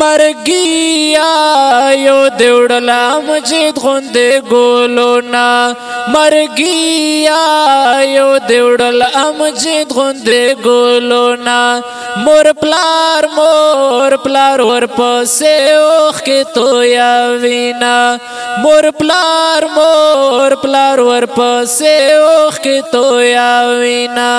مرګیا یو دیوړلا مجید غوندې ګولو نا مرګیا یو دیوړلا مجید غوندې ګولو نا مور پلار مور پلار ور پسې اوخ کې تو یا وینا مور پلار مور پلار ور پسې اوخ کې تو یا وینا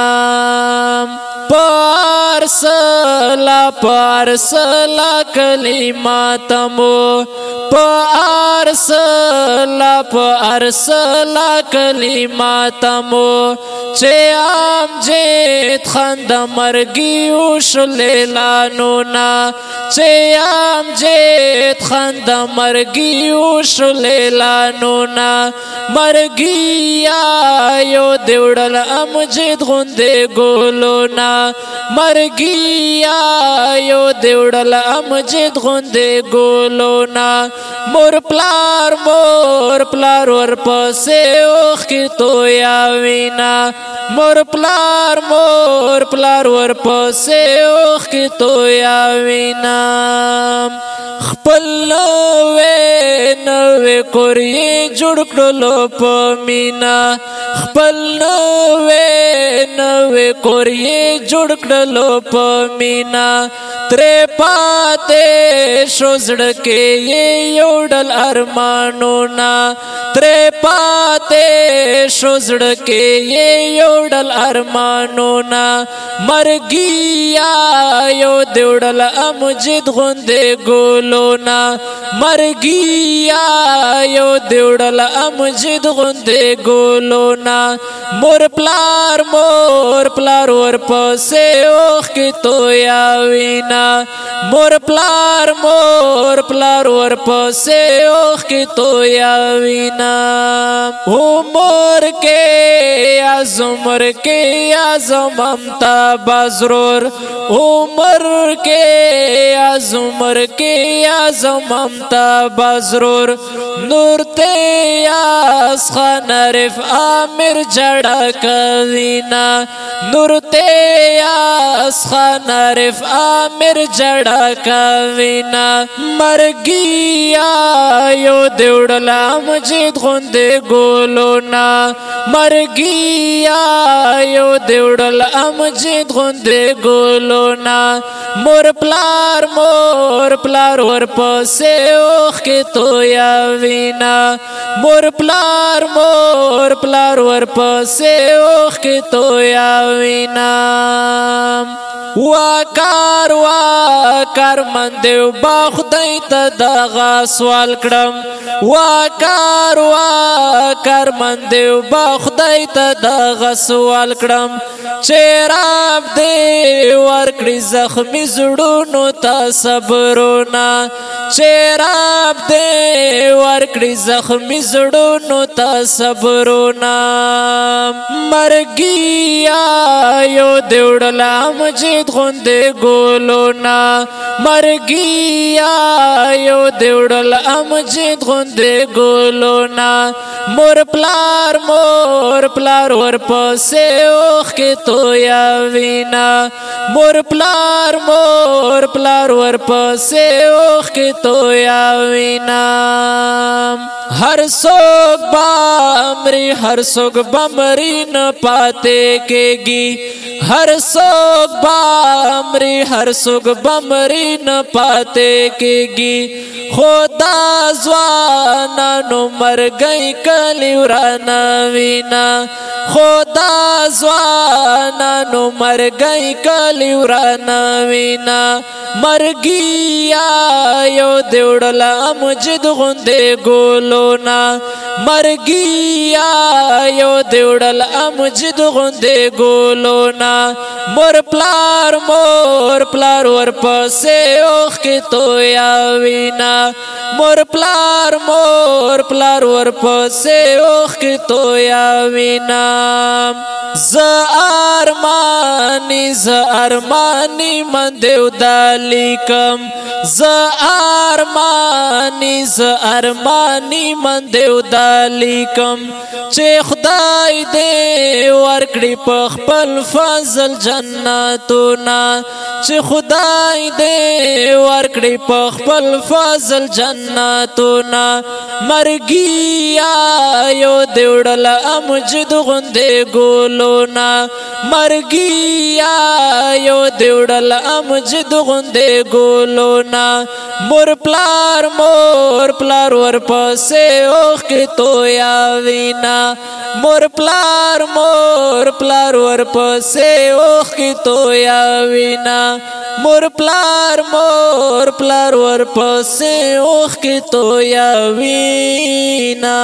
پارسلا پارسلا کلمات مو پارسلا پارسلا کلمات مو چې عام جیت خند مرګي او شلانو نا چې عام جیت خند مرګي او شلانو نا مرګي یو دیوړل امجد غوندې ګولو نا مرګي لګیا یو دیوړل امجد غوندې ګولونا مور پلار مور پلار ور پسې اوخ کی تو یا وینا مور پلار مور پلار ور پسې اوخ کی تو یا وینا خپل نوې نوې کورې جوړ کړلو په مینا خپل نوې نوې کورې جوړ کړلو په مینا ترې پاتې شوزړ کې یو ډل ارمانو نا ترې پاتې شوزړ کې یو ډل ارمانو نا مرګیا یو دیوډل امجد غوندې ګولو نا مرګیا یو دیوډل امجد غوندې ګولو نا مور پلار مور پلار ور پسې اوخ کې تو یا وینا مور پلار مور پلار ور پسې اوخ کې تو یا وینا عمر کې یا زمر کې یا زمم تا بزرور عمر کې از عمر کې از ممتا بزرور نور ته یاس خنرف امیر جړه کوینا نور ته یاس خنرف امیر جړه کوینا مرګیا یو دیوړلا مسجد غوندې ګولونا مرګیا یو دیوړلا مسجد غوندې ګولو نا مور پلار مور پلار ور پسې اوخ کې تو یا وینا مور پلار مور پلار ور پسې اوخ کې تو یا وینا وا کار وا کارمند با خدای ته دغه سوال کړم وا کار وا کارمند با خدای ته دغه سوال کړم چې رب دې ورکړي زخمي زړونو ته صبرونه چې رب دې ورکړي زخمي زړونو ته صبرونه مرګیا یو دیوړلا مجید غوندې गोलो ना मरगियायो देवड़ल अमजीत गुंदे गोलो ना मोर प्लार मोर प्लार वर पसे ओख के तोया वीना मोर प्लार मोर प्लार वर पसे ओख के तोया वीना हर सोग बामरी हर सोग बमरी न पाते केगी هر سوک بامری هر سوک بمری نه پاتې کېږي خدا ځوانانو مرګي کلی ورانه وینا خدا زوانانو مرګي کلی ورانه وینا مرګیا یو دیوړل امجد غوندې ګولونا مرګیا یو دیوړل امجد غوندې ګولونا مور پلار مور پلار ور پسې اوخ کې تو یا وینا مور پلار مور پلار ور پسې اوخ کې تو یا وینا ز ارمانی ز ارمانی من دیو دالیکم ز ارمانی ز ارمانی من دیو دالیکم چې خدای دې ورکړي په خپل فضل جناتونه چې خدای دې ورکړي په خپل فضل جناتونه مرګیا یو دیوړل امجد غندې ګولونه مرګیا یو دیوړل امجد غندې ګولونه مور پلار مور پلار ور پسې اوخ کې تو یا وینا مور پلار مور پلار ور پسې اوخ کې تو یا وینا مور پلار مور پلار ور پسې اوخ کې تو یا وینا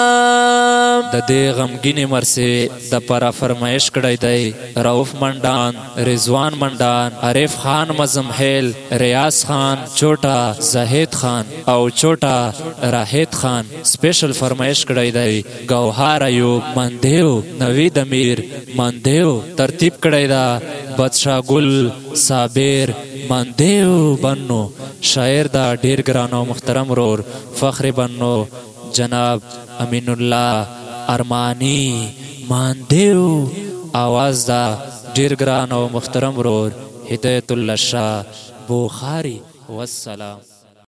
د دې غمګینې مرسي د پرا فرمایش کړی دی رؤف منډان رضوان منډان عارف خان مزمحل ریاض خان چوټا زاهد خان او چوټا راهب وحید خان سپیشل فرمایش کړی دی گوهر ایوب مندیو نوید امیر مندیو ترتیب کړی دا بادشاہ ګل صابر مندیو بنو شاعر دا ډیر ګران او محترم رور فخر بنو جناب امین الله ارمانی مندیو आवाज دا ډیر ګران او محترم رور هدایت الله شاه بوخاری والسلام